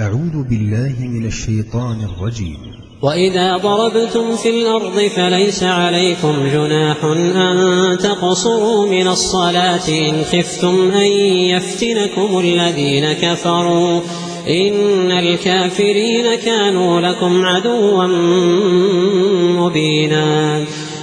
أعوذ بالله من الشيطان الرجيم. وإذا ضربتم في الأرض فليس عليكم جناح أن تقصروا من الصلاة إن خفتم أن يفتنكم الذين كفروا. إن الكافرين كانوا لكم عدوا مبينا.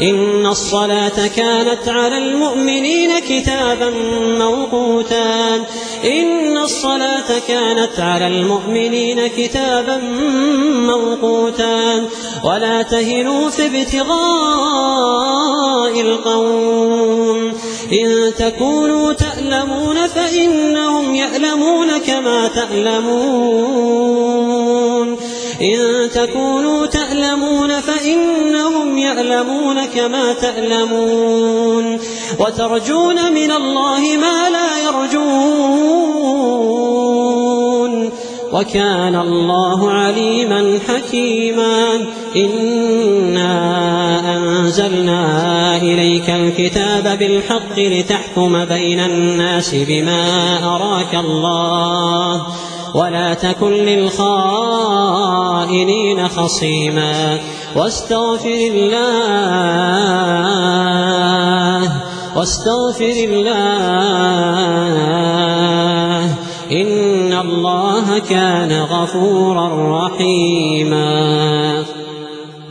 إن الصلاة كانت على المؤمنين كتابا موقوتا. إن الصلاة كانت على المؤمنين كتابا موقوتا. ولا تهنوا في ابتغاء القوم. إن تكونوا تألمون فإنهم يألمون كما تألمون. إن تكونوا تألمون فإنهم يألمون كما تألمون وترجون من الله ما لا يرجون وكان الله عليما حكيما إنا أنزلنا إليك الكتاب بالحق لتحكم بين الناس بما أراك الله ولا تكن للخائنين خصيما واستغفر الله واستغفر الله. إن الله كان غفورا رحيما.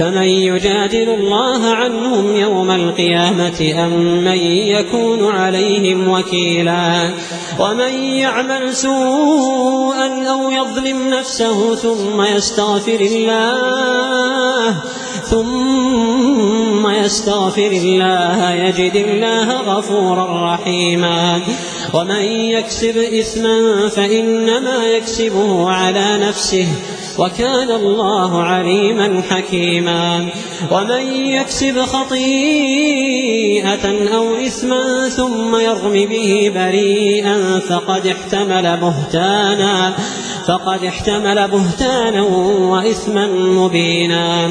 فمن يجادل الله عنهم يوم القيامة أم من يكون عليهم وكيلا؟ ومن يعمل سوءا أو يظلم نفسه ثم يستغفر الله ثم يستغفر الله يجد الله غفورا رحيما. ومن يكسب إثما فإنما يكسبه على نفسه وكان الله عليما حكيما. ومن يكسب خطيئة أو إثما ثم يرم به بريئا فقد احتمل بهتانا فقد احتمل بهتانا وإثما مبينا.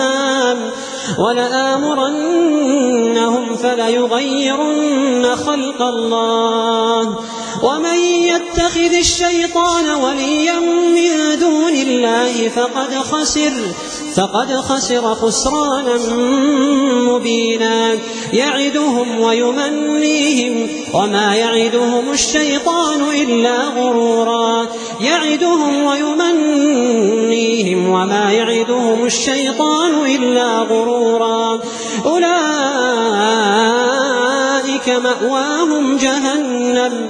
ولآمرنهم فليغيرن خلق الله. ومن يتخذ الشيطان وليا من دون الله فقد خسر. فقد خسر خسرانا مبينا. يعدهم ويمنيهم وما يعدهم الشيطان إلا غرورا. يعدهم ويمنيهم وما يعدهم الشيطان إلا غرورا. أولئك مأواهم جهنم.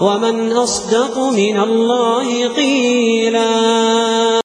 ومن أصدق من الله قيلا